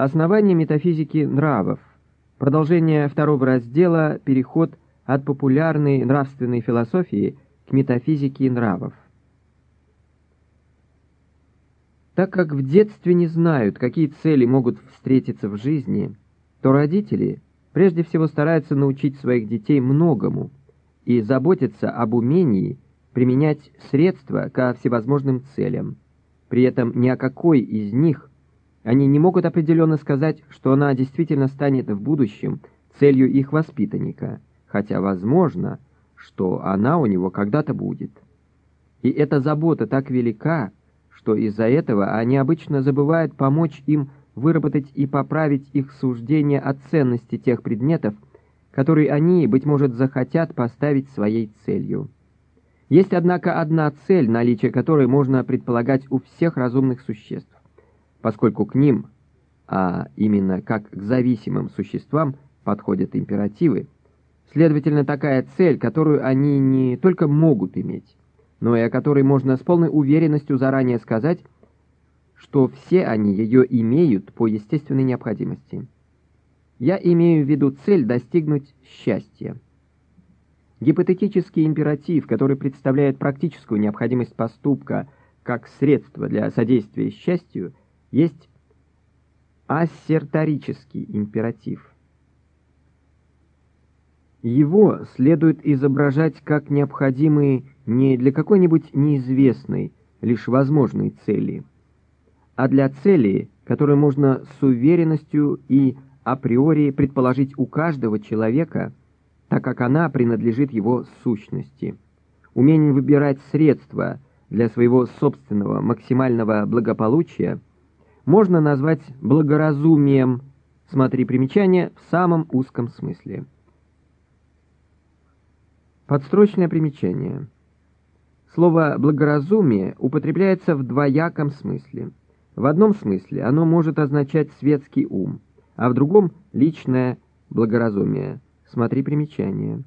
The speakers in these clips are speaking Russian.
Основание метафизики нравов. Продолжение второго раздела «Переход от популярной нравственной философии к метафизике нравов». Так как в детстве не знают, какие цели могут встретиться в жизни, то родители прежде всего стараются научить своих детей многому и заботятся об умении применять средства ко всевозможным целям. При этом ни о какой из них они не могут определенно сказать, что она действительно станет в будущем целью их воспитанника, хотя возможно, что она у него когда-то будет. И эта забота так велика, что из-за этого они обычно забывают помочь им выработать и поправить их суждение о ценности тех предметов, которые они, быть может, захотят поставить своей целью. Есть, однако, одна цель, наличие которой можно предполагать у всех разумных существ, поскольку к ним, а именно как к зависимым существам, подходят императивы, следовательно, такая цель, которую они не только могут иметь, но и о которой можно с полной уверенностью заранее сказать, что все они ее имеют по естественной необходимости. Я имею в виду цель достигнуть счастья. Гипотетический императив, который представляет практическую необходимость поступка как средство для содействия счастью, есть ассерторический императив. Его следует изображать как необходимый не для какой-нибудь неизвестной, лишь возможной цели, а для цели, которую можно с уверенностью и априори предположить у каждого человека, так как она принадлежит его сущности. Умение выбирать средства для своего собственного максимального благополучия можно назвать благоразумием, смотри примечание, в самом узком смысле. Подстрочное примечание. Слово «благоразумие» употребляется в двояком смысле. В одном смысле оно может означать светский ум – а в другом — личное благоразумие. Смотри примечание.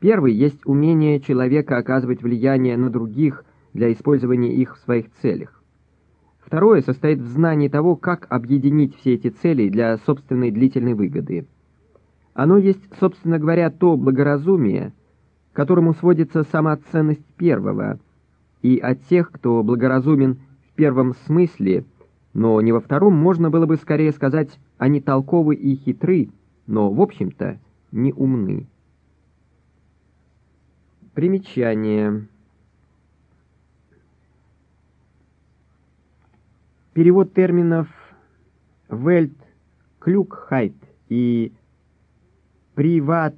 Первый есть умение человека оказывать влияние на других для использования их в своих целях. Второе состоит в знании того, как объединить все эти цели для собственной длительной выгоды. Оно есть, собственно говоря, то благоразумие, которому сводится сама ценность первого, и от тех, кто благоразумен в первом смысле, но не во втором, можно было бы скорее сказать они толковы и хитры, но, в общем-то, не умны. Примечание. Перевод терминов «вельт клюкхайт» и «приват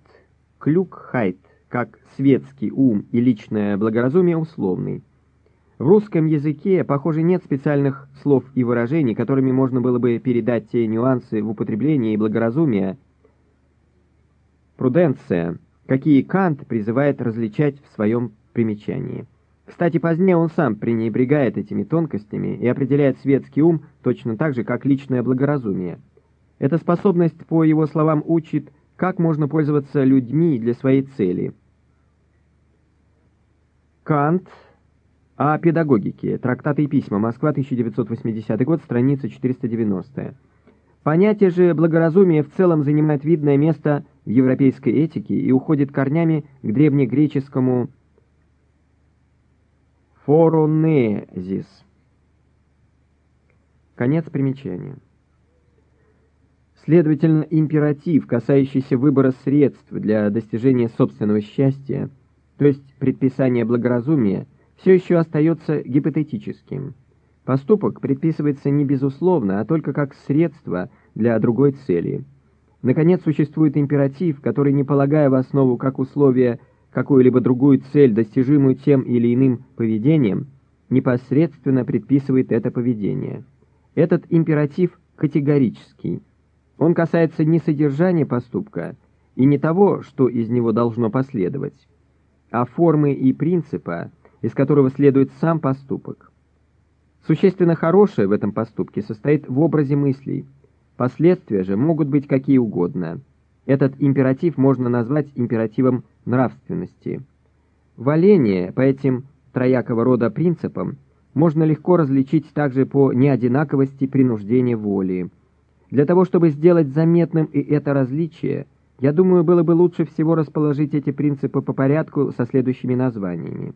клюкхайт» как «светский ум» и «личное благоразумие» условный. В русском языке, похоже, нет специальных слов и выражений, которыми можно было бы передать те нюансы в употреблении и благоразумия, пруденция, какие Кант призывает различать в своем примечании. Кстати, позднее он сам пренебрегает этими тонкостями и определяет светский ум точно так же, как личное благоразумие. Эта способность, по его словам, учит, как можно пользоваться людьми для своей цели. Кант о педагогике. Трактаты и письма. Москва, 1980 год, страница 490. Понятие же благоразумия в целом занимает видное место в европейской этике и уходит корнями к древнегреческому «форонезис». Конец примечания. Следовательно, императив, касающийся выбора средств для достижения собственного счастья, то есть предписание благоразумия – все еще остается гипотетическим. Поступок предписывается не безусловно, а только как средство для другой цели. Наконец, существует императив, который, не полагая в основу как условие какую-либо другую цель, достижимую тем или иным поведением, непосредственно предписывает это поведение. Этот императив категорический. Он касается не содержания поступка и не того, что из него должно последовать, а формы и принципа, из которого следует сам поступок. Существенно хорошее в этом поступке состоит в образе мыслей. Последствия же могут быть какие угодно. Этот императив можно назвать императивом нравственности. Валение по этим троякого рода принципам можно легко различить также по неодинаковости принуждения воли. Для того, чтобы сделать заметным и это различие, я думаю, было бы лучше всего расположить эти принципы по порядку со следующими названиями.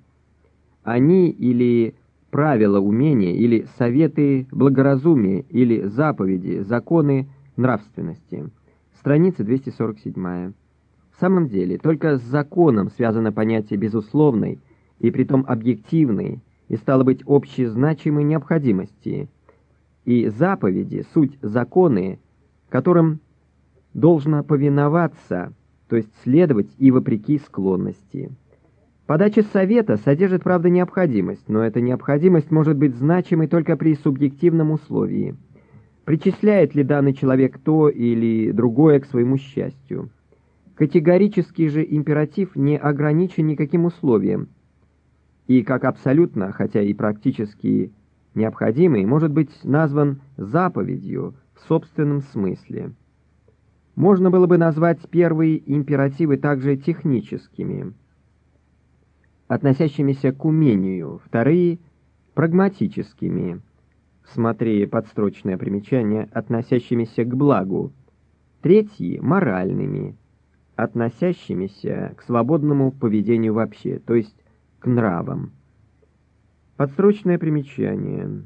Они или правила умения, или советы благоразумия, или заповеди, законы нравственности. Страница 247. В самом деле, только с законом связано понятие безусловной и притом объективной и стало быть общезначимой необходимости. И заповеди — суть законы, которым должно повиноваться, то есть следовать и вопреки склонности. Подача совета содержит, правда, необходимость, но эта необходимость может быть значимой только при субъективном условии. Причисляет ли данный человек то или другое к своему счастью? Категорический же императив не ограничен никаким условием, и как абсолютно, хотя и практически необходимый, может быть назван заповедью в собственном смысле. Можно было бы назвать первые императивы также техническими, относящимися к умению, вторые — прагматическими, смотри подстрочное примечание, относящимися к благу, третьи — моральными, относящимися к свободному поведению вообще, то есть к нравам. Подстрочное примечание.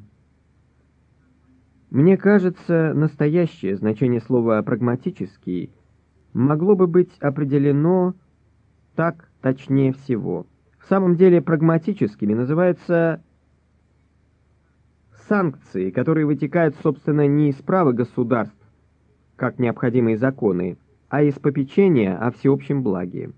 Мне кажется, настоящее значение слова «прагматический» могло бы быть определено так точнее всего. В самом деле прагматическими называются санкции, которые вытекают, собственно, не из права государств, как необходимые законы, а из попечения о всеобщем благе.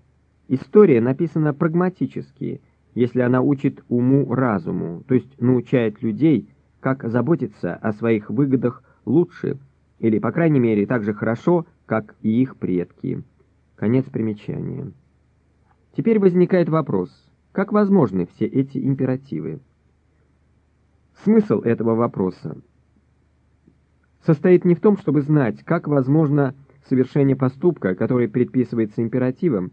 История написана прагматически, если она учит уму-разуму, то есть научает людей, как заботиться о своих выгодах лучше, или, по крайней мере, так же хорошо, как и их предки. Конец примечания. Теперь возникает вопрос, как возможны все эти императивы? Смысл этого вопроса состоит не в том, чтобы знать, как возможно совершение поступка, который предписывается императивом,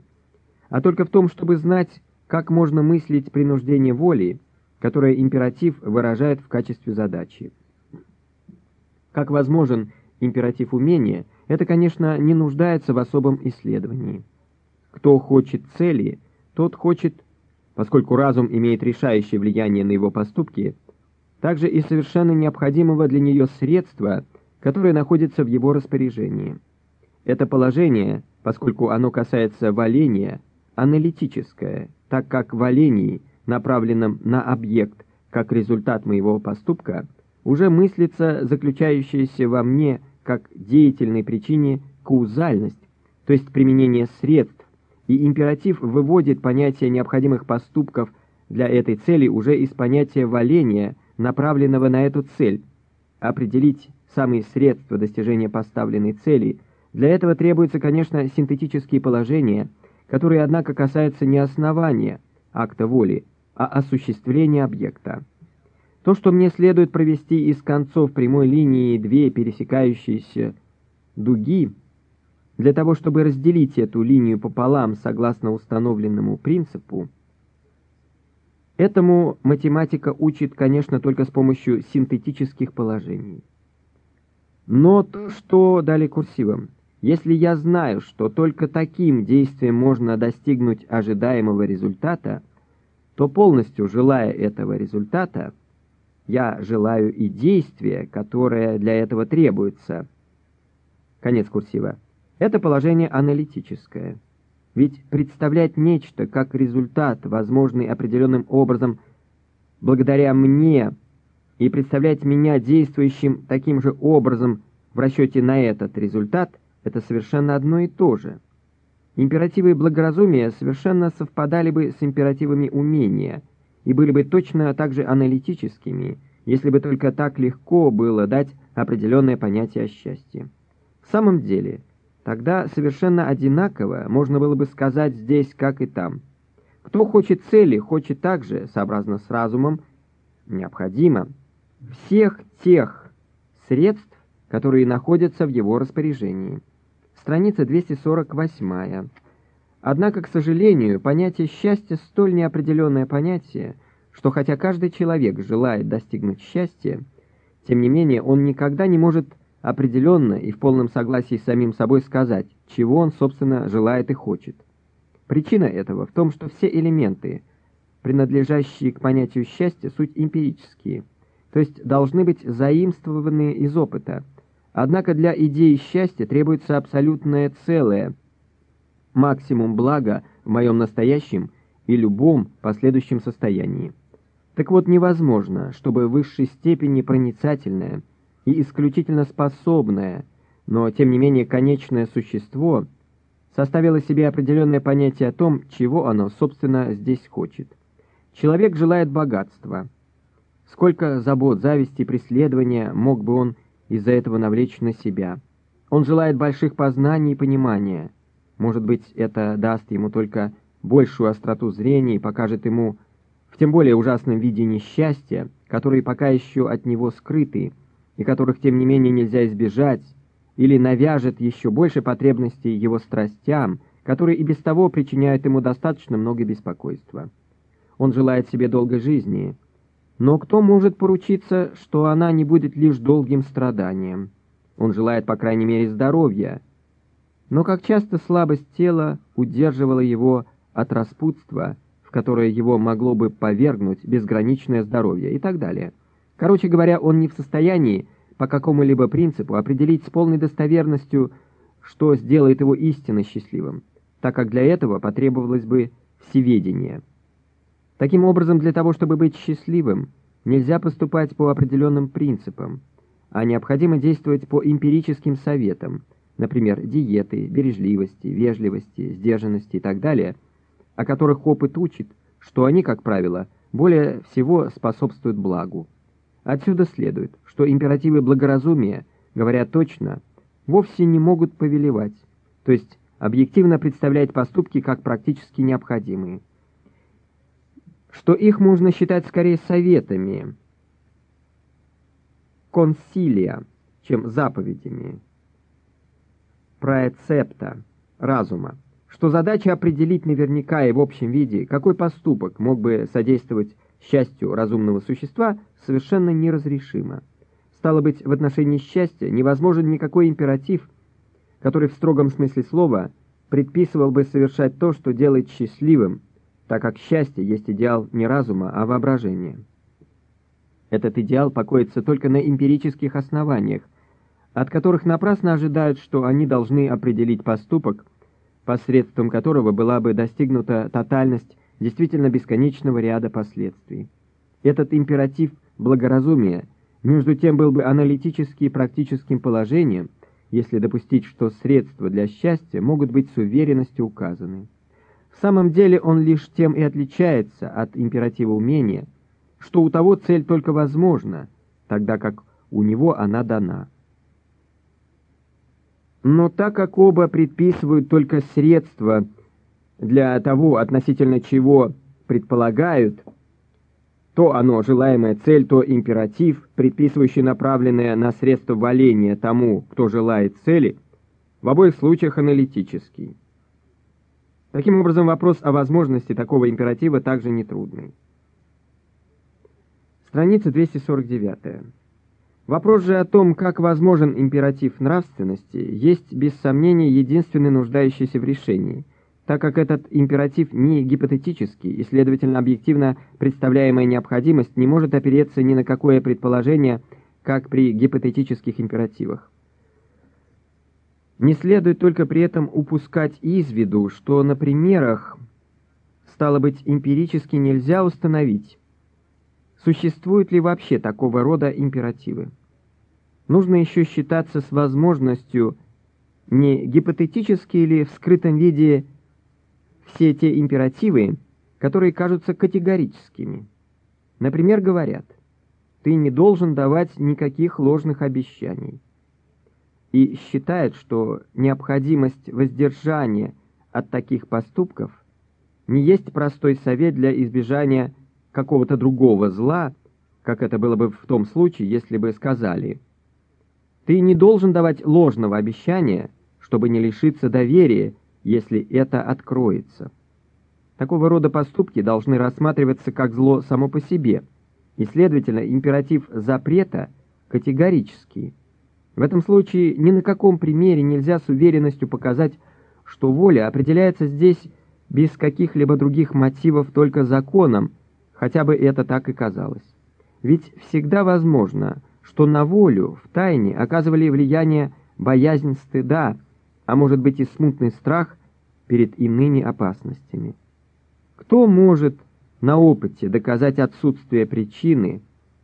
а только в том, чтобы знать, как можно мыслить принуждение воли, которое императив выражает в качестве задачи. Как возможен императив умения, это, конечно, не нуждается в особом исследовании. Кто хочет цели, тот хочет, поскольку разум имеет решающее влияние на его поступки, также и совершенно необходимого для нее средства, которое находится в его распоряжении. Это положение, поскольку оно касается валения, аналитическое, так как в олении, направленном на объект, как результат моего поступка, уже мыслится заключающаяся во мне как деятельной причине каузальность, то есть применение средств, и императив выводит понятие необходимых поступков для этой цели уже из понятия валения, направленного на эту цель. Определить самые средства достижения поставленной цели, для этого требуются, конечно, синтетические положения – которые, однако, касаются не основания акта воли, а осуществления объекта. То, что мне следует провести из концов прямой линии две пересекающиеся дуги, для того, чтобы разделить эту линию пополам согласно установленному принципу, этому математика учит, конечно, только с помощью синтетических положений. Но то, что дали курсивом, если я знаю, что только таким действием можно достигнуть ожидаемого результата, то полностью желая этого результата, я желаю и действия, которое для этого требуется. Конец курсива. Это положение аналитическое. Ведь представлять нечто как результат, возможный определенным образом благодаря мне, и представлять меня действующим таким же образом в расчете на этот результат – это совершенно одно и то же. Императивы благоразумия совершенно совпадали бы с императивами умения и были бы точно так же аналитическими, если бы только так легко было дать определенное понятие о счастье. В самом деле, тогда совершенно одинаково можно было бы сказать здесь, как и там. Кто хочет цели, хочет также, сообразно с разумом, необходимо всех тех средств, которые находятся в его распоряжении страница 248. Однако, к сожалению, понятие счастья столь неопределенное понятие, что хотя каждый человек желает достигнуть счастья, тем не менее он никогда не может определенно и в полном согласии с самим собой сказать, чего он, собственно, желает и хочет. Причина этого в том, что все элементы, принадлежащие к понятию счастья, суть эмпирические, то есть должны быть заимствованы из опыта. Однако для идеи счастья требуется абсолютное целое, максимум блага в моем настоящем и любом последующем состоянии. Так вот, невозможно, чтобы в высшей степени проницательное и исключительно способное, но тем не менее конечное существо составило себе определенное понятие о том, чего оно, собственно, здесь хочет. Человек желает богатства. Сколько забот, зависти преследования мог бы он из-за этого навлечь на себя? Он желает больших познаний и понимания. Может быть, это даст ему только большую остроту зрения и покажет ему в тем более ужасном виде несчастья, которые пока еще от него скрыты, и которых, тем не менее, нельзя избежать, или навяжет еще больше потребностей его страстям, которые и без того причиняют ему достаточно много беспокойства. Он желает себе долгой жизни, но кто может поручиться, что она не будет лишь долгим страданием? Он желает, по крайней мере, здоровья, но как часто слабость тела удерживала его от распутства, в которое его могло бы повергнуть безграничное здоровье и так далее. Короче говоря, он не в состоянии по какому-либо принципу определить с полной достоверностью, что сделает его истинно счастливым, так как для этого потребовалось бы всеведение. Таким образом, для того, чтобы быть счастливым, нельзя поступать по определенным принципам, а необходимо действовать по эмпирическим советам, например, диеты, бережливости, вежливости, сдержанности и так далее – о которых опыт учит, что они, как правило, более всего способствуют благу. Отсюда следует, что императивы благоразумия, говоря точно, вовсе не могут повелевать, то есть объективно представлять поступки как практически необходимые, что их можно считать скорее советами, консилия, чем заповедями, праецепта, разума что задача определить наверняка и в общем виде, какой поступок мог бы содействовать счастью разумного существа, совершенно неразрешима. Стало быть, в отношении счастья невозможен никакой императив, который в строгом смысле слова предписывал бы совершать то, что делает счастливым, так как счастье есть идеал не разума, а воображения. Этот идеал покоится только на эмпирических основаниях, от которых напрасно ожидают, что они должны определить поступок – посредством которого была бы достигнута тотальность действительно бесконечного ряда последствий. Этот императив благоразумия, между тем, был бы аналитически и практическим положением, если допустить, что средства для счастья могут быть с уверенностью указаны. В самом деле он лишь тем и отличается от императива умения, что у того цель только возможна, тогда как у него она дана. Но так как оба предписывают только средства для того, относительно чего предполагают, то оно желаемая цель, то императив, предписывающий направленное на средство валения тому, кто желает цели, в обоих случаях аналитический. Таким образом, вопрос о возможности такого императива также нетрудный. Страница 249. Вопрос же о том, как возможен императив нравственности, есть без сомнения единственный нуждающийся в решении, так как этот императив не гипотетический и, следовательно, объективно представляемая необходимость не может опереться ни на какое предположение, как при гипотетических императивах. Не следует только при этом упускать из виду, что на примерах, стало быть, эмпирически нельзя установить, Существуют ли вообще такого рода императивы? Нужно еще считаться с возможностью, не гипотетически или в скрытом виде все те императивы, которые кажутся категорическими. Например, говорят, ты не должен давать никаких ложных обещаний. И считают, что необходимость воздержания от таких поступков не есть простой совет для избежания какого-то другого зла, как это было бы в том случае, если бы сказали «Ты не должен давать ложного обещания, чтобы не лишиться доверия, если это откроется». Такого рода поступки должны рассматриваться как зло само по себе, и, следовательно, императив запрета категорический. В этом случае ни на каком примере нельзя с уверенностью показать, что воля определяется здесь без каких-либо других мотивов только законом, хотя бы это так и казалось. Ведь всегда возможно, что на волю в тайне оказывали влияние боязнь стыда, а может быть и смутный страх перед иными опасностями. Кто может на опыте доказать отсутствие причины,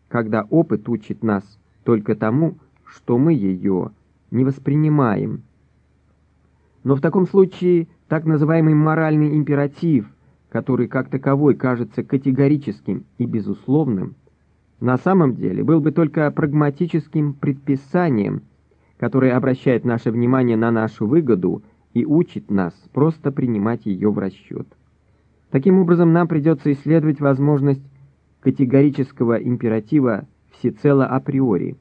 когда опыт учит нас только тому, что мы ее не воспринимаем? Но в таком случае так называемый моральный императив, который как таковой кажется категорическим и безусловным, на самом деле был бы только прагматическим предписанием, которое обращает наше внимание на нашу выгоду и учит нас просто принимать ее в расчет. Таким образом, нам придется исследовать возможность категорического императива всецело априори,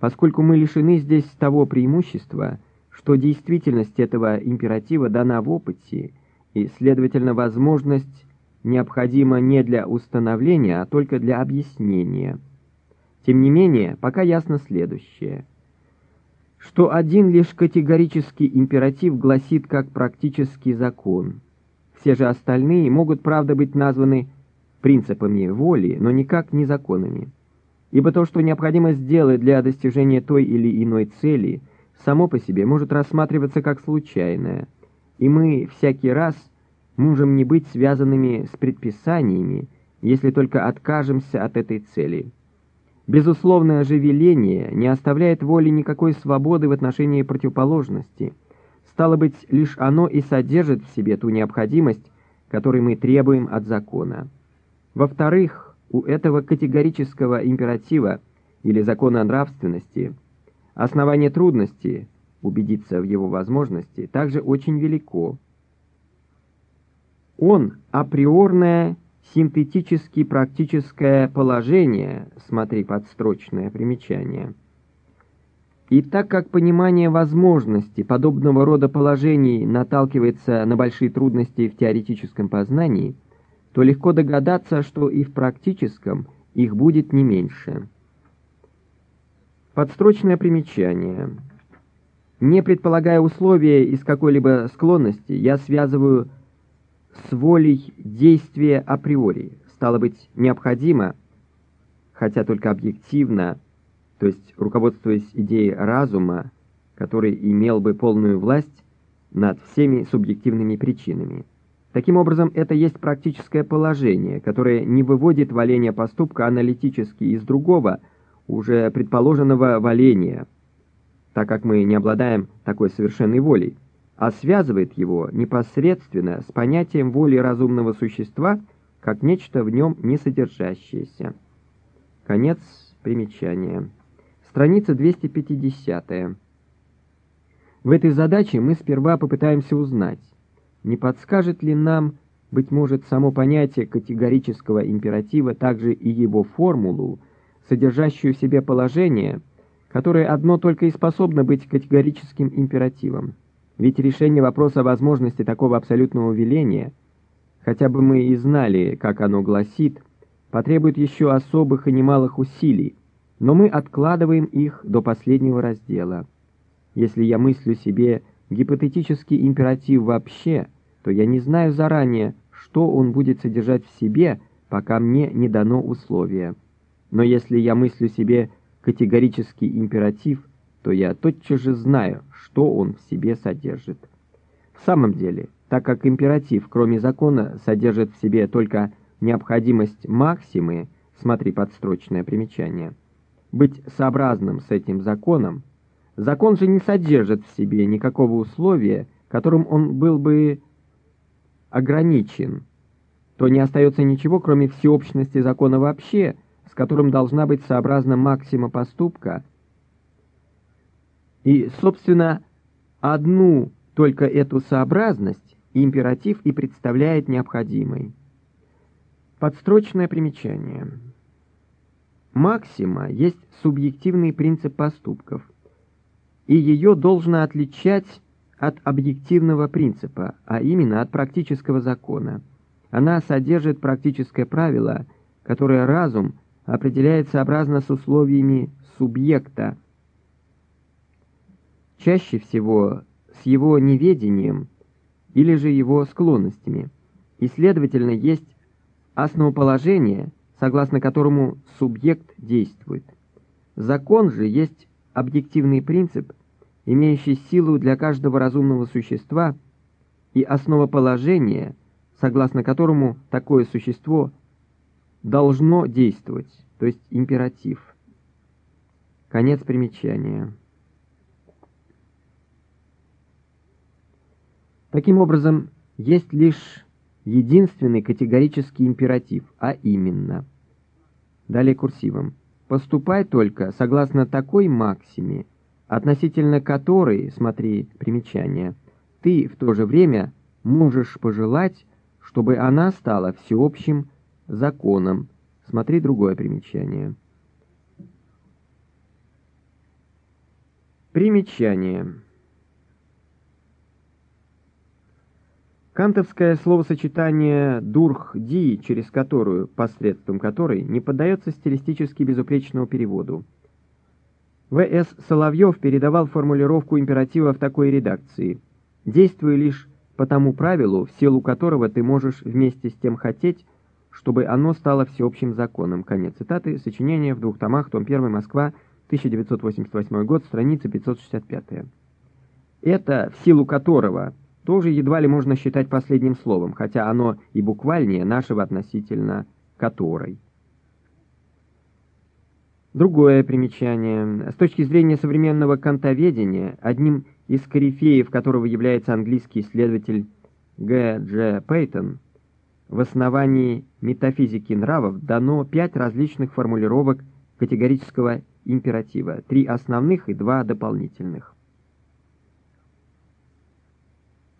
поскольку мы лишены здесь того преимущества, что действительность этого императива дана в опыте, и, следовательно, возможность необходима не для установления, а только для объяснения. Тем не менее, пока ясно следующее, что один лишь категорический императив гласит как практический закон. Все же остальные могут, правда, быть названы принципами воли, но никак не законами. Ибо то, что необходимо сделать для достижения той или иной цели – само по себе может рассматриваться как случайное, и мы всякий раз можем не быть связанными с предписаниями, если только откажемся от этой цели. Безусловное же веление не оставляет воли никакой свободы в отношении противоположности. Стало быть, лишь оно и содержит в себе ту необходимость, которой мы требуем от закона. Во-вторых, у этого категорического императива или закона нравственности – Основание трудности убедиться в его возможности также очень велико. Он априорное синтетически практическое положение, смотри подстрочное примечание. И так как понимание возможности подобного рода положений наталкивается на большие трудности в теоретическом познании, то легко догадаться, что и в практическом их будет не меньше. Подстрочное примечание. Не предполагая условия из какой-либо склонности, я связываю с волей действия априори. Стало быть, необходимо, хотя только объективно, то есть руководствуясь идеей разума, который имел бы полную власть над всеми субъективными причинами. Таким образом, это есть практическое положение, которое не выводит валение поступка аналитически из другого – уже предположенного валения, так как мы не обладаем такой совершенной волей, а связывает его непосредственно с понятием воли разумного существа как нечто в нем не содержащееся. Конец примечания. Страница 250. В этой задаче мы сперва попытаемся узнать, не подскажет ли нам, быть может, само понятие категорического императива, также и его формулу, содержащую в себе положение, которое одно только и способно быть категорическим императивом. Ведь решение вопроса возможности такого абсолютного веления, хотя бы мы и знали, как оно гласит, потребует еще особых и немалых усилий, но мы откладываем их до последнего раздела. Если я мыслю себе гипотетический императив вообще, то я не знаю заранее, что он будет содержать в себе, пока мне не дано условие. Но если я мыслю себе категорический императив, то я тотчас же знаю, что он в себе содержит. В самом деле, так как императив, кроме закона, содержит в себе только необходимость максимы, смотри подстрочное примечание, быть сообразным с этим законом, закон же не содержит в себе никакого условия, которым он был бы ограничен, то не остается ничего, кроме всеобщности закона вообще – которым должна быть сообразна максима поступка, и, собственно, одну только эту сообразность императив и представляет необходимой. Подстрочное примечание. Максима есть субъективный принцип поступков, и ее должно отличать от объективного принципа, а именно от практического закона. Она содержит практическое правило, которое разум – определяет сообразно с условиями субъекта, чаще всего с его неведением или же его склонностями, и, следовательно, есть основоположение, согласно которому субъект действует. Закон же есть объективный принцип, имеющий силу для каждого разумного существа, и основоположение, согласно которому такое существо должно действовать, то есть императив. Конец примечания. Таким образом, есть лишь единственный категорический императив, а именно. Далее курсивом. Поступай только согласно такой максиме, относительно которой, смотри примечание, ты в то же время можешь пожелать, чтобы она стала всеобщим законом. Смотри другое примечание. Примечание. Кантовское словосочетание «дурх-ди», через которую, посредством которой, не поддается стилистически безупречному переводу. В.С. Соловьев передавал формулировку императива в такой редакции «Действуй лишь по тому правилу, в силу которого ты можешь вместе с тем хотеть, чтобы оно стало всеобщим законом». Конец цитаты. Сочинение в двух томах, том 1, Москва, 1988 год, страница 565. Это «в силу которого» тоже едва ли можно считать последним словом, хотя оно и буквальнее нашего относительно «которой». Другое примечание. С точки зрения современного кантоведения, одним из корифеев которого является английский исследователь Г. Дж. Пейтон, в основании метафизики нравов дано пять различных формулировок категорического императива, три основных и два дополнительных.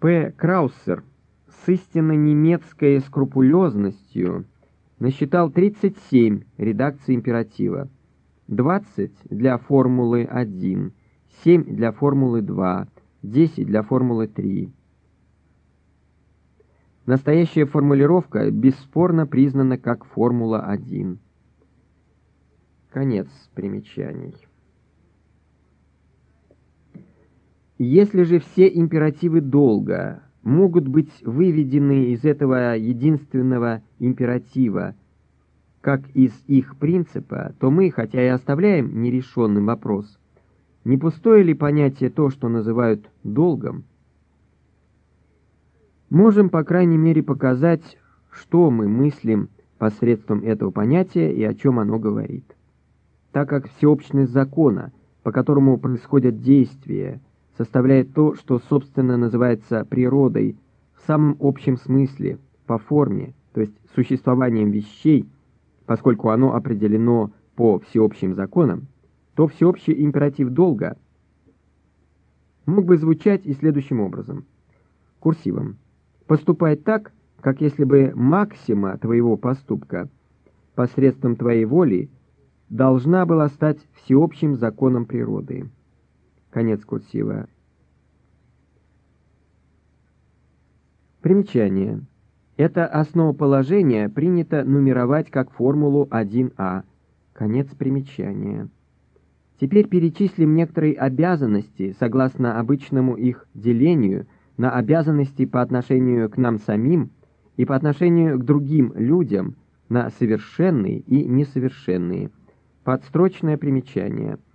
П. Краусер с истинно немецкой скрупулезностью насчитал 37 редакций императива, 20 для формулы 1, 7 для формулы 2, 10 для формулы 3. Настоящая формулировка бесспорно признана как формула 1. Конец примечаний. Если же все императивы долга могут быть выведены из этого единственного императива, как из их принципа, то мы, хотя и оставляем нерешенным вопрос, не пустое ли понятие то, что называют долгом, можем, по крайней мере, показать, что мы мыслим посредством этого понятия и о чем оно говорит. Так как всеобщность закона, по которому происходят действия, составляет то, что, собственно, называется природой в самом общем смысле, по форме, то есть существованием вещей, поскольку оно определено по всеобщим законам, то всеобщий императив долга мог бы звучать и следующим образом. Курсивом. Поступай так, как если бы максима твоего поступка посредством твоей воли должна была стать всеобщим законом природы. Конец курсива. Примечание. Это основоположение принято нумеровать как формулу 1А. Конец примечания. Теперь перечислим некоторые обязанности, согласно обычному их делению, на обязанности по отношению к нам самим и по отношению к другим людям, на совершенные и несовершенные. Подстрочное примечание –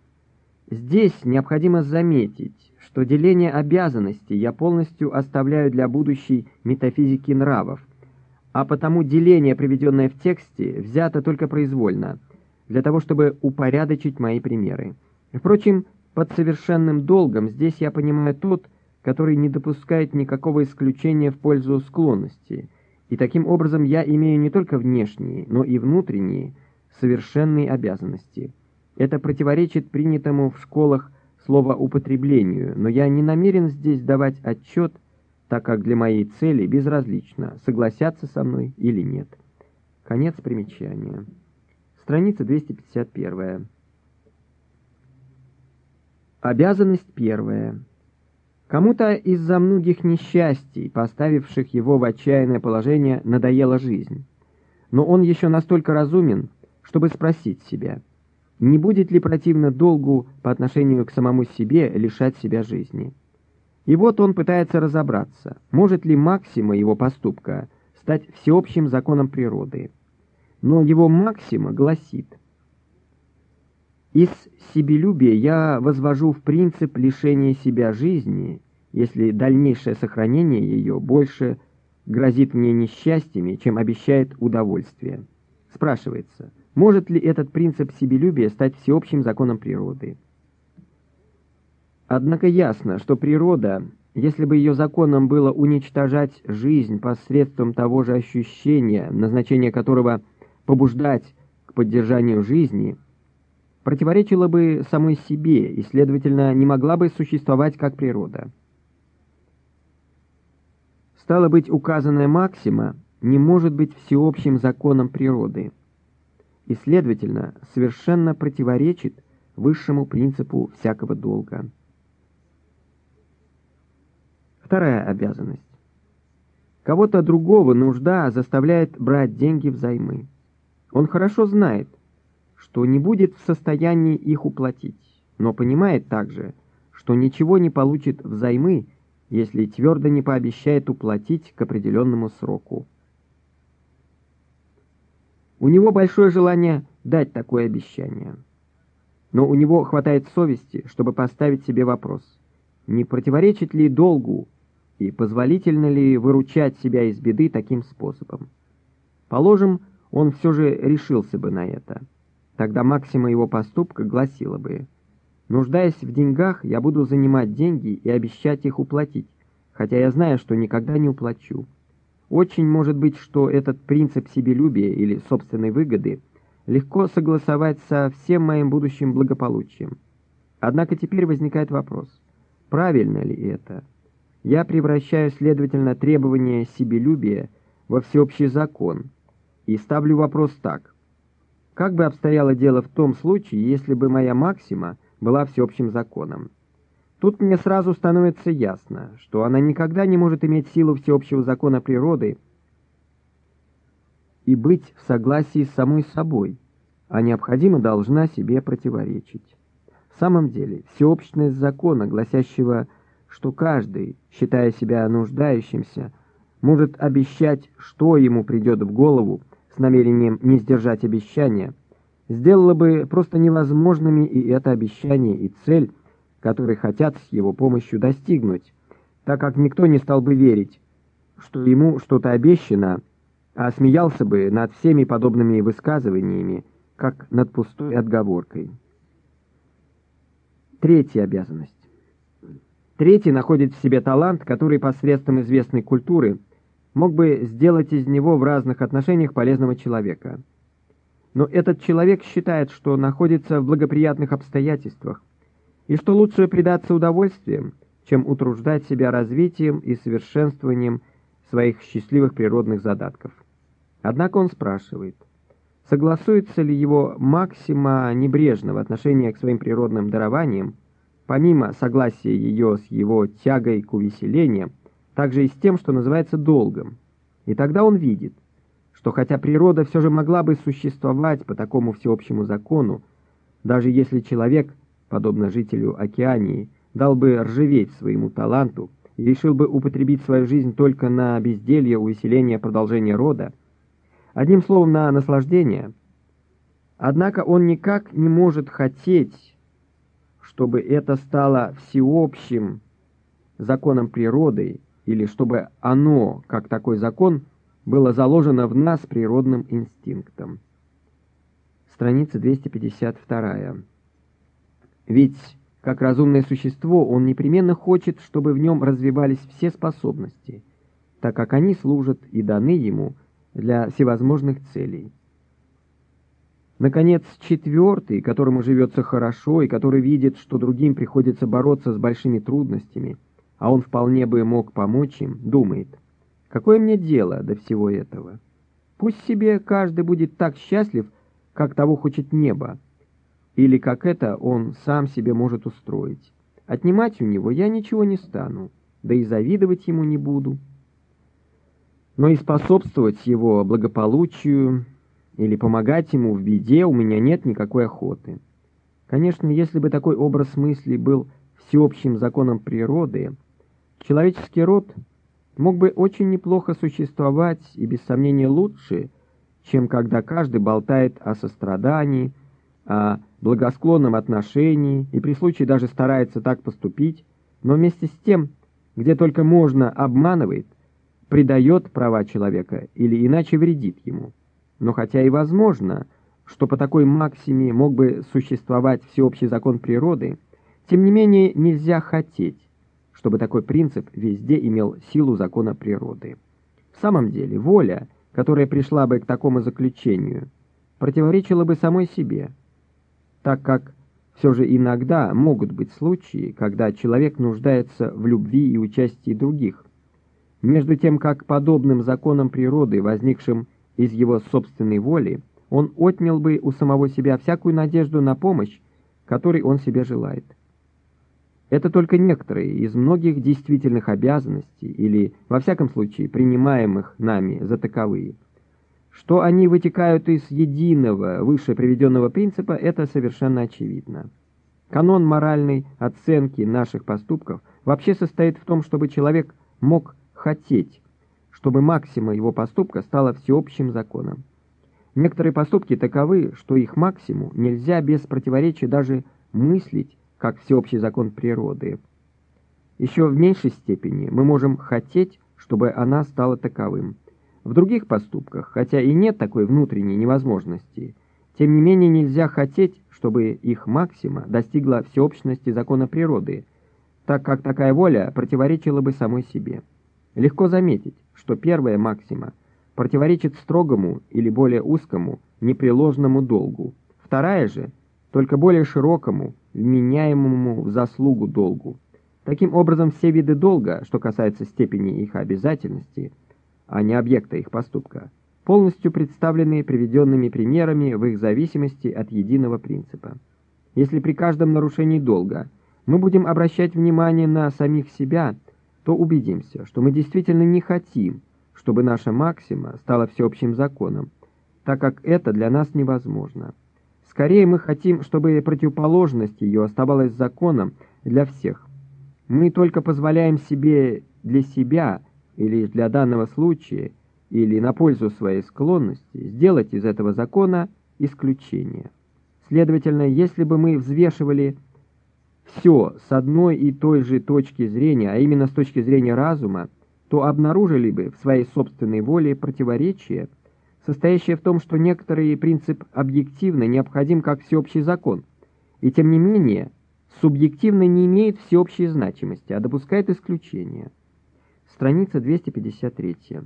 Здесь необходимо заметить, что деление обязанностей я полностью оставляю для будущей метафизики нравов, а потому деление, приведенное в тексте, взято только произвольно, для того, чтобы упорядочить мои примеры. Впрочем, под совершенным долгом здесь я понимаю тот, который не допускает никакого исключения в пользу склонности, и таким образом я имею не только внешние, но и внутренние совершенные обязанности – это противоречит принятому в школах словоупотреблению, но я не намерен здесь давать отчет, так как для моей цели безразлично, согласятся со мной или нет. Конец примечания. Страница 251. Обязанность первая. Кому-то из-за многих несчастий, поставивших его в отчаянное положение, надоела жизнь. Но он еще настолько разумен, чтобы спросить себя – Не будет ли противно долгу по отношению к самому себе лишать себя жизни? И вот он пытается разобраться, может ли максима его поступка стать всеобщим законом природы. Но его максима гласит «Из себелюбия я возвожу в принцип лишения себя жизни, если дальнейшее сохранение ее больше грозит мне несчастьями, чем обещает удовольствие». Спрашивается, может ли этот принцип себелюбия стать всеобщим законом природы? Однако ясно, что природа, если бы ее законом было уничтожать жизнь посредством того же ощущения, назначение которого побуждать к поддержанию жизни, противоречила бы самой себе и, следовательно, не могла бы существовать как природа. Стало быть, указанная максима не может быть всеобщим законом природы и, следовательно, совершенно противоречит высшему принципу всякого долга. Вторая обязанность. Кого-то другого нужда заставляет брать деньги взаймы. Он хорошо знает, что не будет в состоянии их уплатить, но понимает также, что ничего не получит взаймы, если твердо не пообещает уплатить к определенному сроку. У него большое желание дать такое обещание. Но у него хватает совести, чтобы поставить себе вопрос, не противоречит ли долгу и позволительно ли выручать себя из беды таким способом. Положим, он все же решился бы на это. Тогда максима его поступка гласила бы, «Нуждаясь в деньгах, я буду занимать деньги и обещать их уплатить, хотя я знаю, что никогда не уплачу». Очень может быть, что этот принцип себелюбия или собственной выгоды легко согласовать со всем моим будущим благополучием. Однако теперь возникает вопрос, правильно ли это? Я превращаю, следовательно, требование себелюбия во всеобщий закон и ставлю вопрос так. Как бы обстояло дело в том случае, если бы моя максима была всеобщим законом? Тут мне сразу становится ясно, что она никогда не может иметь силу всеобщего закона природы и быть в согласии с самой собой, а необходимо должна себе противоречить. В самом деле, всеобщность закона, гласящего что каждый, считая себя нуждающимся, может обещать, что ему придет в голову с намерением не сдержать обещания, сделало бы просто невозможными и это обещание, и цель, которые хотят с его помощью достигнуть, так как никто не стал бы верить, что ему что-то обещано, а смеялся бы над всеми подобными высказываниями, как над пустой отговоркой. Третья обязанность. Третий находит в себе талант, который посредством известной культуры мог бы сделать из него в разных отношениях полезного человека. Но этот человек считает, что находится в благоприятных обстоятельствах, и что лучше предаться удовольствием, чем утруждать себя развитием и совершенствованием своих счастливых природных задатков. Однако он спрашивает, согласуется ли его максима небрежного отношения к своим природным дарованиям помимо согласия ее с его тягой к увеселениям, также и с тем, что называется долгом. И тогда он видит, что хотя природа все же могла бы существовать по такому всеобщему закону, даже если человек, подобно жителю Океании, дал бы ржаветь своему таланту и решил бы употребить свою жизнь только на безделье, увеселение, продолжение рода, одним словом, на наслаждение, однако он никак не может хотеть чтобы это стало всеобщим законом природы, или чтобы оно, как такой закон, было заложено в нас природным инстинктом. Страница 252. Ведь, как разумное существо, он непременно хочет, чтобы в нем развивались все способности, так как они служат и даны ему для всевозможных целей. Наконец, четвертый, которому живется хорошо и который видит, что другим приходится бороться с большими трудностями, а он вполне бы мог помочь им, думает, какое мне дело до всего этого? Пусть себе каждый будет так счастлив, как того хочет небо, или как это он сам себе может устроить. Отнимать у него я ничего не стану, да и завидовать ему не буду. Но и способствовать его благополучию или помогать ему в беде у меня нет никакой охоты. Конечно, если бы такой образ мысли был всеобщим законом природы, человеческий род мог бы очень неплохо существовать и без сомнения лучше, чем когда каждый болтает о сострадании, о благосклонном отношении и при случае даже старается так поступить, но вместе с тем, где только можно, обманывает, предает права человека или иначе вредит ему. Но хотя и возможно, что по такой максиме мог бы существовать всеобщий закон природы, тем не менее нельзя хотеть, чтобы такой принцип везде имел силу закона природы. В самом деле, воля, которая пришла бы к такому заключению, противоречила бы самой себе, так как все же иногда могут быть случаи, когда человек нуждается в любви и участии других, между тем как подобным законам природы, возникшим из его собственной воли, он отнял бы у самого себя всякую надежду на помощь, которой он себе желает. Это только некоторые из многих действительных обязанностей, или, во всяком случае, принимаемых нами за таковые. Что они вытекают из единого, выше приведенного принципа, это совершенно очевидно. Канон моральной оценки наших поступков вообще состоит в том, чтобы человек мог хотеть, чтобы максима его поступка стала всеобщим законом. Некоторые поступки таковы, что их максимум нельзя без противоречия даже мыслить, как всеобщий закон природы. Еще в меньшей степени мы можем хотеть, чтобы она стала таковым. В других поступках, хотя и нет такой внутренней невозможности, тем не менее нельзя хотеть, чтобы их максима достигла всеобщности закона природы, так как такая воля противоречила бы самой себе. Легко заметить, что первая максима противоречит строгому или более узкому непреложному долгу, вторая же только более широкому, вменяемому в заслугу долгу. Таким образом, все виды долга, что касается степени их обязательности, а не объекта их поступка, полностью представлены приведенными примерами в их зависимости от единого принципа. Если при каждом нарушении долга мы будем обращать внимание на самих себя, то убедимся, что мы действительно не хотим, чтобы наша максима стала всеобщим законом, так как это для нас невозможно. Скорее мы хотим, чтобы противоположность ее оставалась законом для всех. Мы только позволяем себе для себя или для данного случая или на пользу своей склонности сделать из этого закона исключение. Следовательно, если бы мы взвешивали все с одной и той же точки зрения, а именно с точки зрения разума, то обнаружили бы в своей собственной воле противоречие – состоящая в том, что некоторый принцип объективно необходим как всеобщий закон, и тем не менее субъективно не имеет всеобщей значимости, а допускает исключения. Страница 253.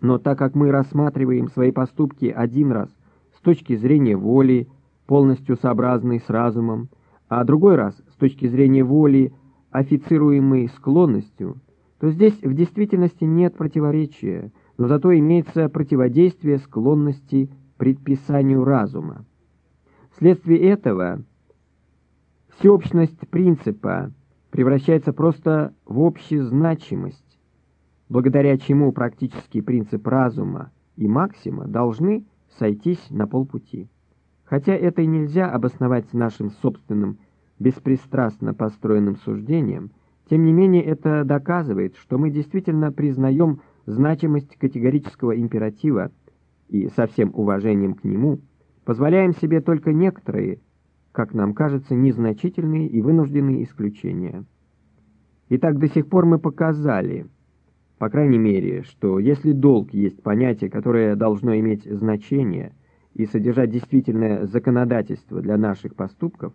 Но так как мы рассматриваем свои поступки один раз с точки зрения воли, полностью сообразной с разумом, а другой раз с точки зрения воли, официруемой склонностью, то здесь в действительности нет противоречия, но зато имеется противодействие склонности предписанию разума. Вследствие этого всеобщность принципа превращается просто в общезначимость, благодаря чему практический принцип разума и максима должны сойтись на полпути. Хотя это и нельзя обосновать нашим собственным беспристрастно построенным суждением, тем не менее это доказывает, что мы действительно признаем значимость категорического императива и со всем уважением к нему позволяем себе только некоторые, как нам кажется, незначительные и вынужденные исключения. Итак, до сих пор мы показали, по крайней мере, что если долг есть понятие, которое должно иметь значение и содержать действительное законодательство для наших поступков,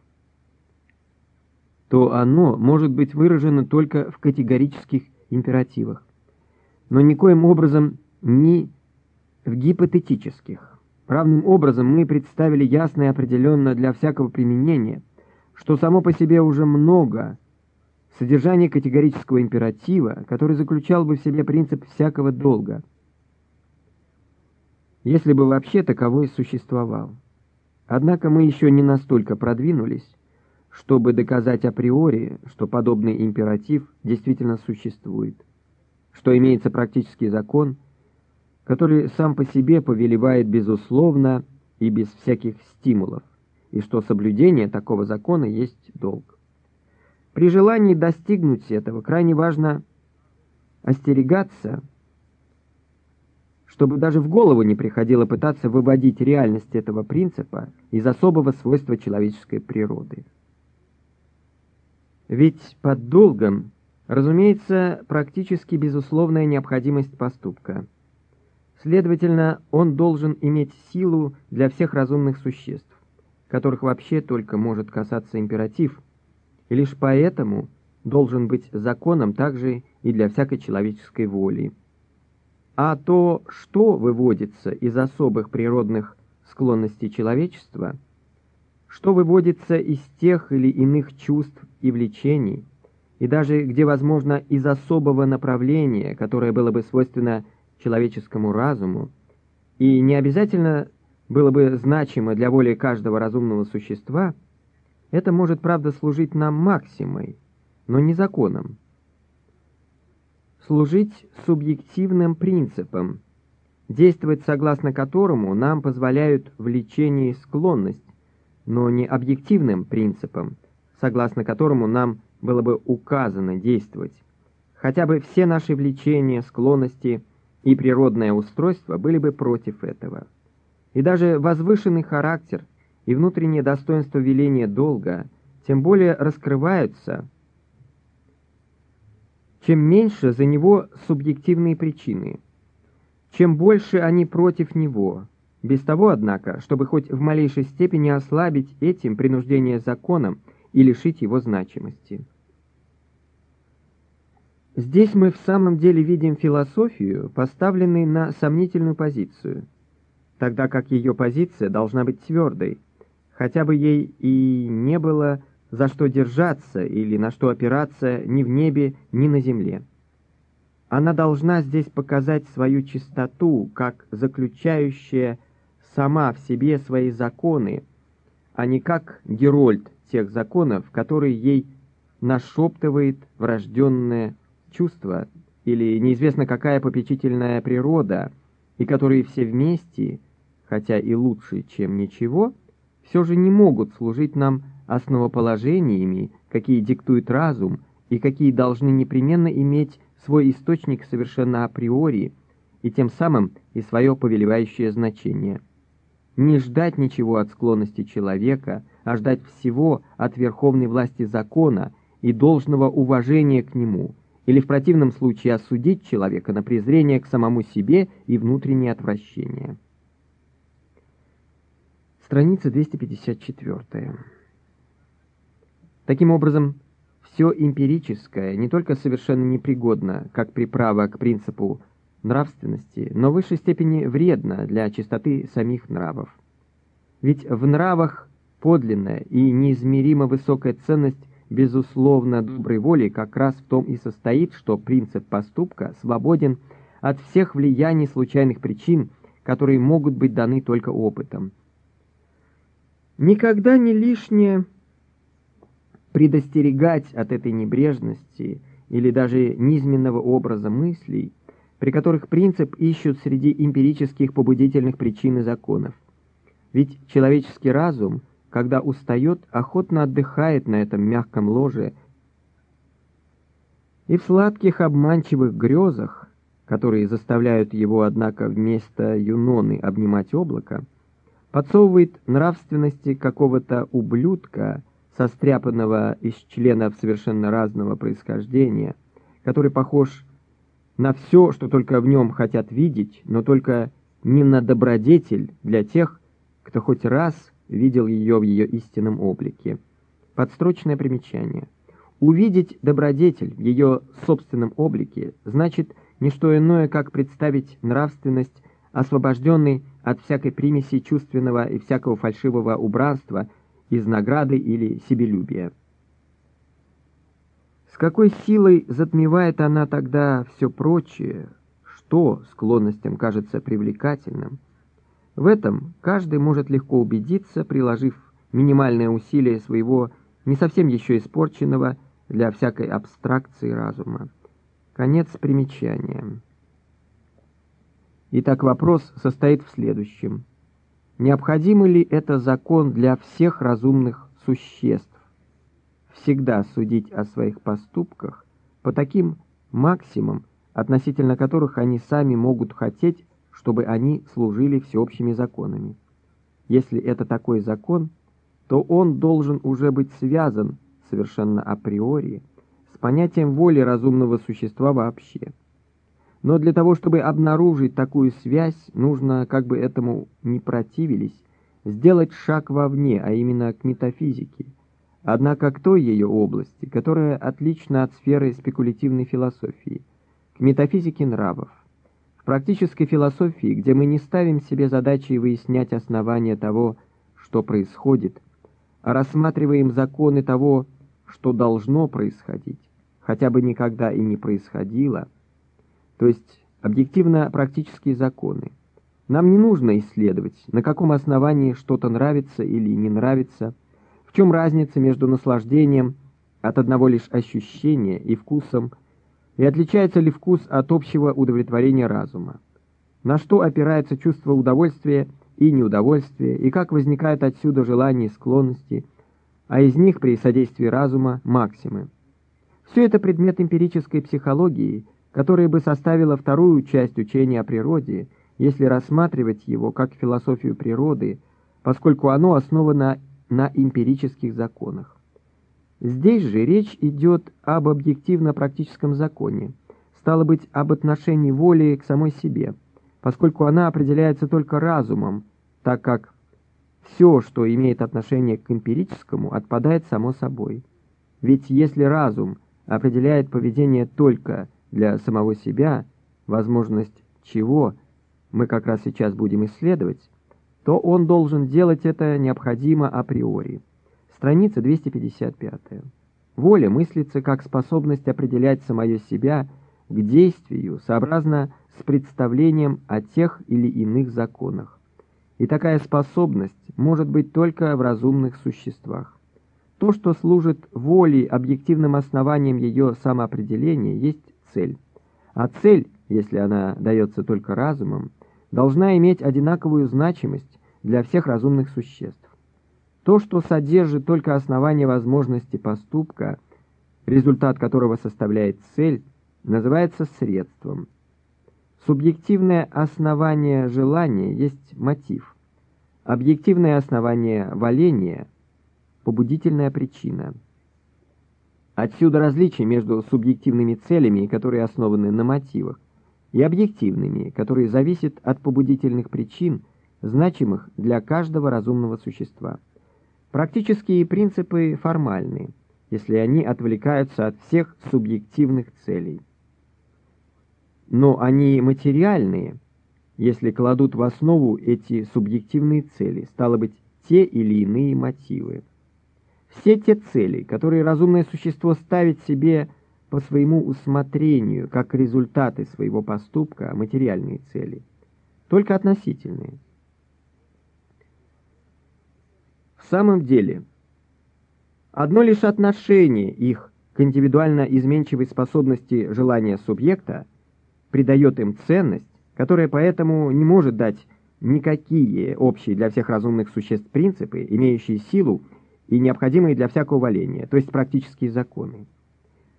то оно может быть выражено только в категорических императивах но никоим образом не в гипотетических. Равным образом мы представили ясно и определенно для всякого применения, что само по себе уже много содержание категорического императива, который заключал бы в себе принцип всякого долга, если бы вообще таковой существовал. Однако мы еще не настолько продвинулись, чтобы доказать априори, что подобный императив действительно существует что имеется практический закон, который сам по себе повелевает безусловно и без всяких стимулов, и что соблюдение такого закона есть долг. При желании достигнуть этого крайне важно остерегаться, чтобы даже в голову не приходило пытаться выводить реальность этого принципа из особого свойства человеческой природы. Ведь под долгом, разумеется, практически безусловная необходимость поступка. Следовательно, он должен иметь силу для всех разумных существ, которых вообще только может касаться императив, и лишь поэтому должен быть законом также и для всякой человеческой воли. А то, что выводится из особых природных склонностей человечества, что выводится из тех или иных чувств и влечений, и даже где возможно из особого направления, которое было бы свойственно человеческому разуму, и не обязательно было бы значимо для воли каждого разумного существа, это может, правда, служить нам максимой, но не законом. Служить субъективным принципом, действовать согласно которому нам позволяют влечение и склонность, но не объективным принципом, согласно которому нам было бы указано действовать. Хотя бы все наши влечения, склонности и природное устройство были бы против этого. И даже возвышенный характер и внутреннее достоинство веления долга тем более раскрываются, чем меньше за него субъективные причины, чем больше они против него. Без того, однако, чтобы хоть в малейшей степени ослабить этим принуждение законом и лишить его значимости. Здесь мы в самом деле видим философию, поставленной на сомнительную позицию, тогда как ее позиция должна быть твердой, хотя бы ей и не было за что держаться или на что опираться ни в небе, ни на земле. Она должна здесь показать свою чистоту, как заключающая сама в себе свои законы, а не как герольд тех законов, которые ей нашептывает врожденное чувство или неизвестно какая попечительная природа, и которые все вместе, хотя и лучше, чем ничего, все же не могут служить нам основоположениями, какие диктует разум и какие должны непременно иметь свой источник совершенно априори и тем самым и свое повелевающее значение. Не ждать ничего от склонности человека, а ждать всего от верховной власти закона и должного уважения к нему – или в противном случае осудить человека на презрение к самому себе и внутреннее отвращение. Страница 254. Таким образом, все эмпирическое не только совершенно непригодно, как приправа к принципу нравственности, но в высшей степени вредно для чистоты самих нравов. Ведь в нравах подлинная и неизмеримо высокая ценность безусловно, доброй воли как раз в том и состоит, что принцип поступка свободен от всех влияний случайных причин, которые могут быть даны только опытом. Никогда не лишнее предостерегать от этой небрежности или даже низменного образа мыслей, при которых принцип ищут среди эмпирических побудительных причин и законов. Ведь человеческий разум — когда устает, охотно отдыхает на этом мягком ложе, и в сладких обманчивых грезах, которые заставляют его, однако, вместо юноны обнимать облако, подсовывает нравственности какого-то ублюдка, состряпанного из членов совершенно разного происхождения, который похож на все, что только в нем хотят видеть, но только не на добродетель для тех, кто хоть раз видел ее в ее истинном облике. Подстрочное примечание. Увидеть добродетель в ее собственном облике значит не что иное, как представить нравственность, освобожденной от всякой примеси чувственного и всякого фальшивого убранства из награды или себелюбия. С какой силой затмевает она тогда все прочее, что склонностям кажется привлекательным, в этом каждый может легко убедиться, приложив минимальное усилие своего не совсем еще испорченного для всякой абстракции разума. Конец примечания. Итак, вопрос состоит в следующем. необходимый ли это закон для всех разумных существ? Всегда судить о своих поступках по таким максимумам, относительно которых они сами могут хотеть, чтобы они служили всеобщими законами. Если это такой закон, то он должен уже быть связан совершенно априори с понятием воли разумного существа вообще. Но для того, чтобы обнаружить такую связь, нужно, как бы этому не противились, сделать шаг вовне, а именно к метафизике, однако к той ее области, которая отлична от сферы спекулятивной философии, к метафизике нравов. Практической философии, где мы не ставим себе задачей выяснять основания того, что происходит, а рассматриваем законы того, что должно происходить, хотя бы никогда и не происходило – то есть объективно-практические законы. Нам не нужно исследовать, на каком основании что-то нравится или не нравится, в чем разница между наслаждением от одного лишь ощущения и вкусом, и отличается ли вкус от общего удовлетворения разума. На что опирается чувство удовольствия и неудовольствия, и как возникают отсюда желания и склонности, а из них при содействии разума максимы. Все это предмет эмпирической психологии – которая бы составила вторую часть учения о природе, если рассматривать его как философию природы, поскольку оно основано на эмпирических законах. Здесь же речь идет об объективно-практическом законе, стало быть, об отношении воли к самой себе, поскольку она определяется только разумом, так как все, что имеет отношение к эмпирическому, отпадает само собой. Ведь если разум определяет поведение только для самого себя, возможность чего мы как раз сейчас будем исследовать, то он должен делать это необходимо априори. Страница 255. Воля мыслится как способность определять самое себя к действию сообразно с представлением о тех или иных законах. И такая способность может быть только в разумных существах. То, что служит волей объективным основанием ее самоопределения, есть цель. А цель, если она дается только разумом, должна иметь одинаковую значимость для всех разумных существ. То, что содержит только основание возможности поступка, результат которого составляет цель, называется средством. Субъективное основание желания есть мотив. Объективное основание валения – побудительная причина – Отсюда различие между субъективными целями, которые основаны на мотивах, и объективными, которые зависят от побудительных причин, значимых для каждого разумного существа. Практические принципы формальны, если они отвлекаются от всех субъективных целей. Но они материальные, если кладут в основу эти субъективные цели, стало быть, те или иные мотивы. Все те цели, которые разумное существо ставит себе по своему усмотрению, как результаты своего поступка, материальные цели, только относительные. В самом деле, одно лишь отношение их к индивидуально изменчивой способности желания субъекта придает им ценность, которая поэтому не может дать никакие общие для всех разумных существ принципы, имеющие силу и необходимые для всякого валения, то есть практические законы.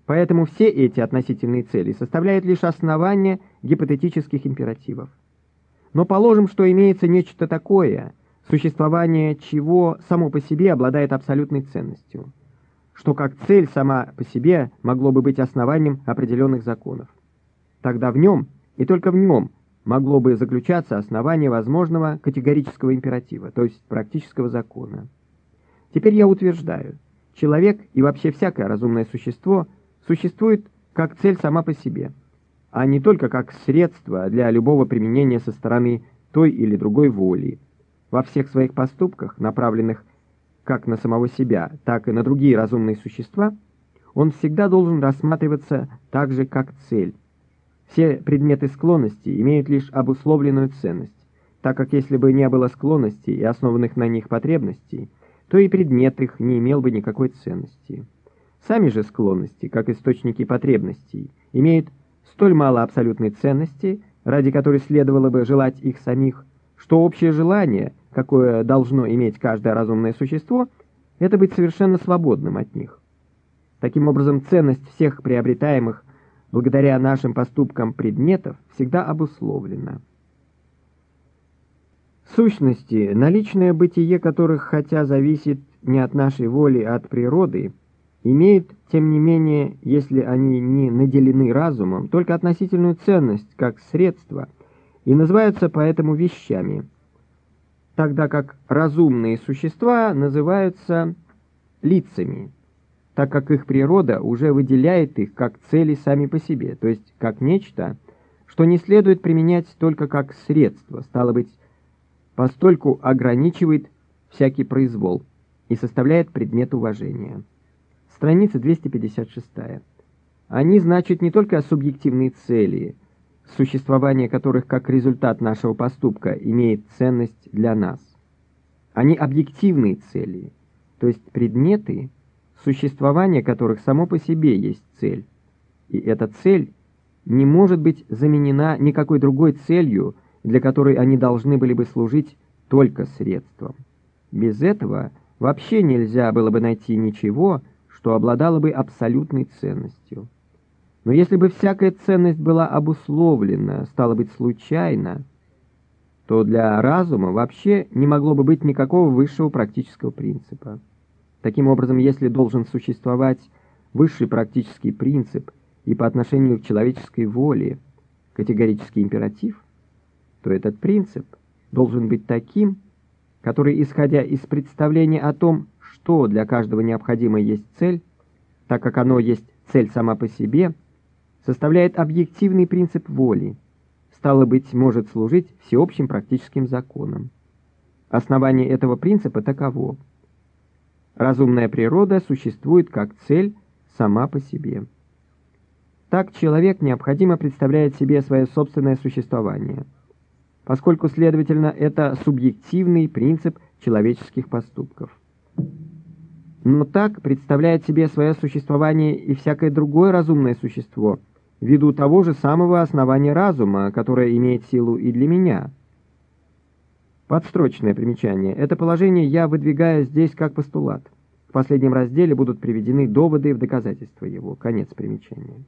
Поэтому все эти относительные цели составляют лишь основание гипотетических императивов. Но положим, что имеется нечто такое, существование чего само по себе обладает абсолютной ценностью, что как цель сама по себе могло бы быть основанием определенных законов. Тогда в нем, и только в нем, могло бы заключаться основание возможного категорического императива, то есть практического закона. Теперь я утверждаю, человек и вообще всякое разумное существо существует как цель сама по себе, а не только как средство для любого применения со стороны той или другой воли. Во всех своих поступках, направленных как на самого себя, так и на другие разумные существа, он всегда должен рассматриваться так же, как цель. Все предметы склонности имеют лишь обусловленную ценность, так как если бы не было склонностей и основанных на них потребностей, то и предмет их не имел бы никакой ценности. Сами же склонности, как источники потребностей, имеют столь мало абсолютной ценности, ради которой следовало бы желать их самих, что общее желание, какое должно иметь каждое разумное существо, это быть совершенно свободным от них. Таким образом, ценность всех приобретаемых благодаря нашим поступкам предметов всегда обусловлена. Сущности, наличное бытие которых, хотя зависит не от нашей воли, а от природы, имеют, тем не менее, если они не наделены разумом, только относительную ценность как средство и называются поэтому вещами, тогда как разумные существа называются лицами, так как их природа уже выделяет их как цели сами по себе, то есть как нечто, что не следует применять только как средство, стало быть, постольку ограничивает всякий произвол и составляет предмет уважения. Страница 256. Они значат не только субъективные цели, существование которых как результат нашего поступка имеет ценность для нас. Они объективные цели, то есть предметы, существование которых само по себе есть цель. И эта цель не может быть заменена никакой другой целью, для которой они должны были бы служить только средством. Без этого вообще нельзя было бы найти ничего, что обладало бы абсолютной ценностью. Но если бы всякая ценность была обусловлена, стала быть, случайно, то для разума вообще не могло бы быть никакого высшего практического принципа. Таким образом, если должен существовать высший практический принцип и по отношению к человеческой воле категорический императив, то этот принцип должен быть таким, который, исходя из представления о том, что для каждого необходимо есть цель, так как оно есть цель сама по себе, составляет объективный принцип воли, стало быть, может служить всеобщим практическим законом. Основание этого принципа таково. Разумная природа существует как цель сама по себе. Так человек необходимо представляет себе свое собственное существование – поскольку, следовательно, это субъективный принцип человеческих поступков. Но так представляет себе свое существование и всякое другое разумное существо, ввиду того же самого основания разума, которое имеет силу и для меня. Подстрочное примечание. Это положение я выдвигаю здесь как постулат. В последнем разделе будут приведены доводы в доказательство его. Конец примечания.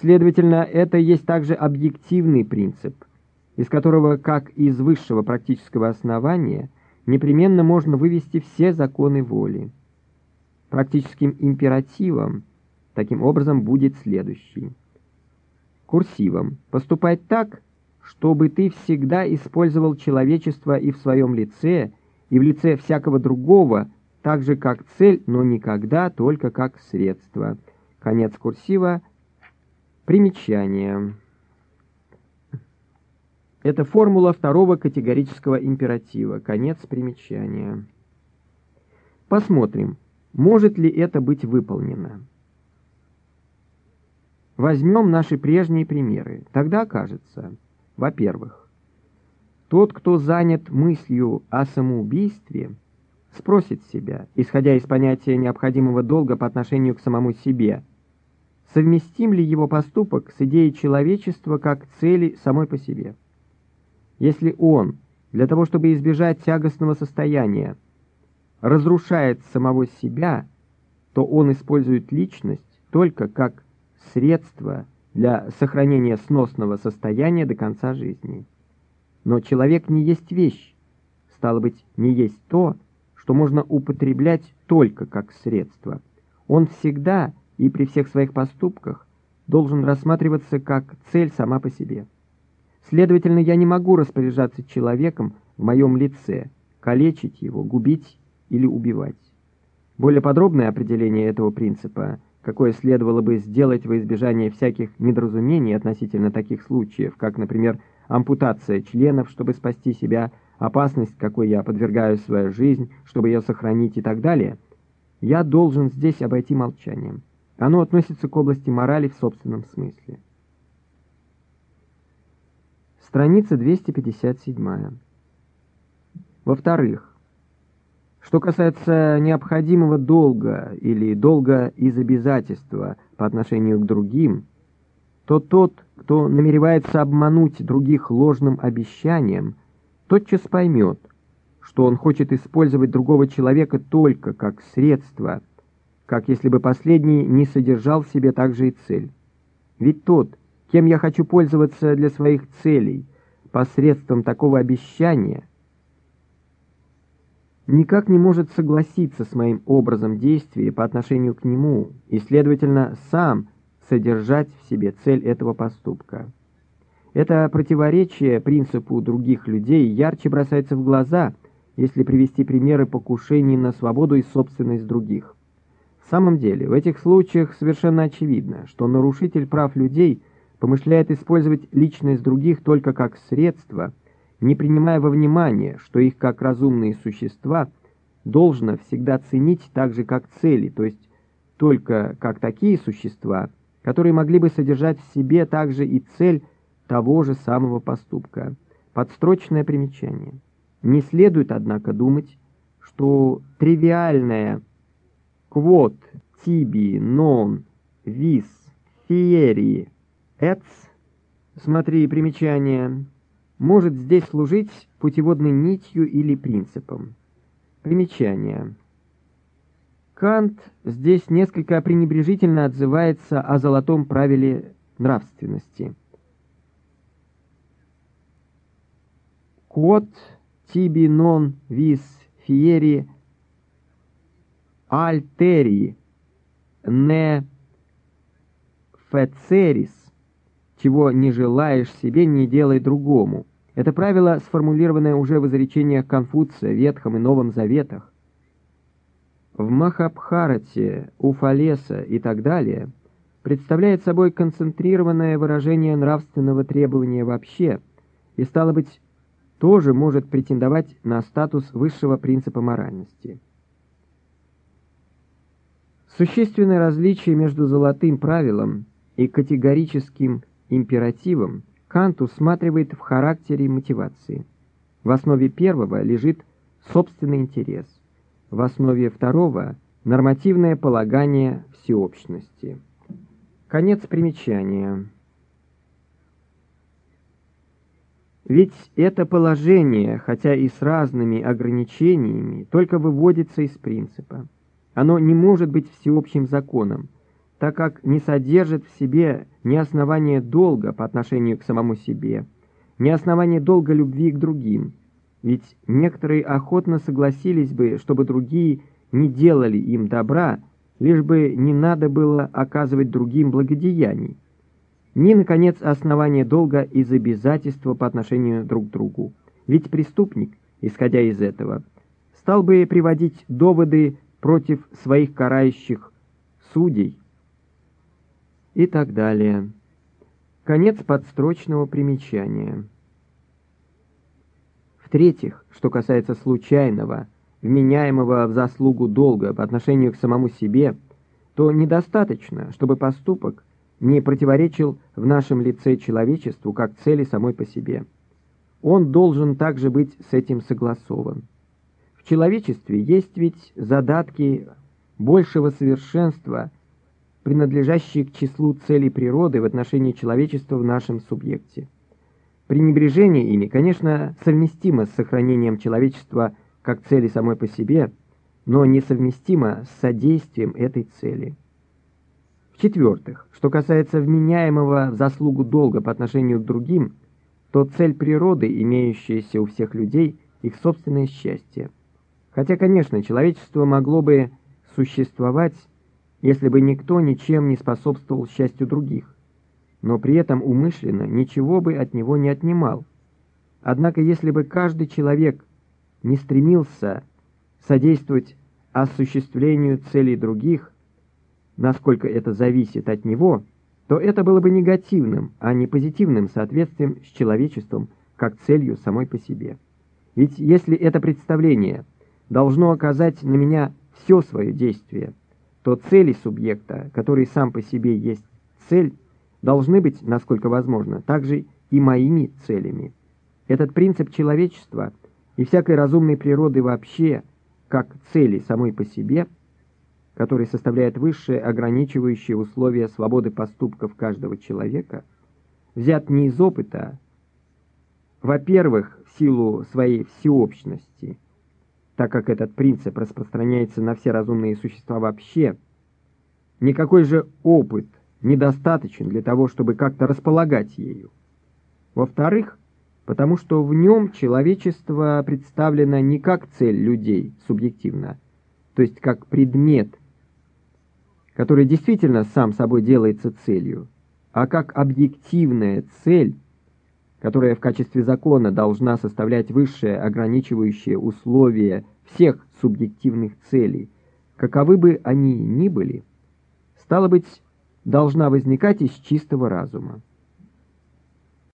Следовательно, это есть также объективный принцип – из которого, как из высшего практического основания, непременно можно вывести все законы воли. Практическим императивом таким образом будет следующий. Курсивом. Поступать так, чтобы ты всегда использовал человечество и в своем лице, и в лице всякого другого, так же как цель, но никогда только как средство. Конец курсива. Примечание. Это формула второго категорического императива. Конец примечания. Посмотрим, может ли это быть выполнено. Возьмем наши прежние примеры. Тогда окажется, во-первых, тот, кто занят мыслью о самоубийстве, спросит себя, исходя из понятия необходимого долга по отношению к самому себе, совместим ли его поступок с идеей человечества как цели самой по себе. Если он, для того чтобы избежать тягостного состояния, разрушает самого себя, то он использует личность только как средство для сохранения сносного состояния до конца жизни. Но человек не есть вещь, стало быть, не есть то, что можно употреблять только как средство. Он всегда и при всех своих поступках должен рассматриваться как цель сама по себе. Следовательно, я не могу распоряжаться человеком в моем лице, калечить его, губить или убивать. Более подробное определение этого принципа, какое следовало бы сделать во избежание всяких недоразумений относительно таких случаев, как, например, ампутация членов, чтобы спасти себя, опасность, какой я подвергаю свою жизнь, чтобы ее сохранить и так далее, я должен здесь обойти молчанием. Оно относится к области морали в собственном смысле. Страница 257. Во-вторых, что касается необходимого долга или долга из обязательства по отношению к другим, то тот, кто намеревается обмануть других ложным обещанием, тотчас поймет, что он хочет использовать другого человека только как средство, как если бы последний не содержал в себе также и цель. Ведь тот, кем я хочу пользоваться для своих целей, посредством такого обещания, никак не может согласиться с моим образом действия по отношению к нему и, следовательно, сам содержать в себе цель этого поступка. Это противоречие принципу других людей ярче бросается в глаза, если привести примеры покушений на свободу и собственность других. В самом деле, в этих случаях совершенно очевидно, что нарушитель прав людей помышляет использовать личность других только как средство, не принимая во внимание, что их как разумные существа должно всегда ценить так же, как цели, то есть только как такие существа, которые могли бы содержать в себе также и цель того же самого поступка. Подстрочное примечание. Не следует, однако, думать, что тривиальное «квот», «тиби», «нон», «вис», «фиерии», «эц» смотри примечание, может здесь служить путеводной нитью или принципом. Примечание. Кант здесь несколько пренебрежительно отзывается о золотом правиле нравственности. Quod tibi non vis fieri alteri ne feceris, чего не желаешь себе, не делай другому. Это правило, сформулированное уже в изречениях Конфуция, Ветхом и Новом Заветах. В Махабхарате, Уфалеса и так далее представляет собой концентрированное выражение нравственного требования вообще, и, стало быть, тоже может претендовать на статус высшего принципа моральности. Существенное различие между золотым правилом и категорическим императивом Кант усматривает в характере мотивации. В основе первого лежит собственный интерес, в основе второго – нормативное полагание всеобщности. Конец примечания. Ведь это положение, хотя и с разными ограничениями, только выводится из принципа. Оно не может быть всеобщим законом, так как не содержит в себе ни основания долга по отношению к самому себе, ни основания долга любви к другим. Ведь некоторые охотно согласились бы, чтобы другие не делали им добра, лишь бы не надо было оказывать другим благодеяний ни, наконец, основание долга из обязательства по отношению друг к другу. Ведь преступник, исходя из этого, стал бы приводить доводы против своих карающих судей и так далее. Конец подстрочного примечания. В-третьих, что касается случайного, вменяемого в заслугу долга по отношению к самому себе, то недостаточно, чтобы поступок не противоречил в нашем лице человечеству как цели самой по себе. Он должен также быть с этим согласован. В человечестве есть ведь задатки большего совершенства, принадлежащие к числу целей природы в отношении человечества в нашем субъекте. Пренебрежение ими, конечно, совместимо с сохранением человечества как цели самой по себе, но несовместимо с содействием этой цели. В-четвертых, что касается вменяемого в заслугу долга по отношению к другим, то цель природы, имеющаяся у всех людей, их собственное счастье. Хотя, конечно, человечество могло бы существовать, если бы никто ничем не способствовал счастью других, но при этом умышленно ничего бы от него не отнимал. Однако, если бы каждый человек не стремился содействовать осуществлению целей других – насколько это зависит от него, то это было бы негативным, а не позитивным соответствием с человечеством как целью самой по себе. Ведь если это представление должно оказать на меня все свое действие, то цели субъекта, который сам по себе есть цель, должны быть, насколько возможно, также и моими целями. Этот принцип человечества и всякой разумной природы вообще, как цели самой по себе – который составляет высшее ограничивающее условие свободы поступков каждого человека, взят не из опыта, во-первых, в силу своей всеобщности, так как этот принцип распространяется на все разумные существа вообще, никакой же опыт недостаточен для того, чтобы как-то располагать ею. Во-вторых, потому что в нем человечество представлено не как цель людей субъективно, то есть как предмет, который действительно сам собой делается целью, а как объективная цель, которая в качестве закона должна составлять высшее ограничивающее условие всех субъективных целей, каковы бы они ни были, стало быть, должна возникать из чистого разума.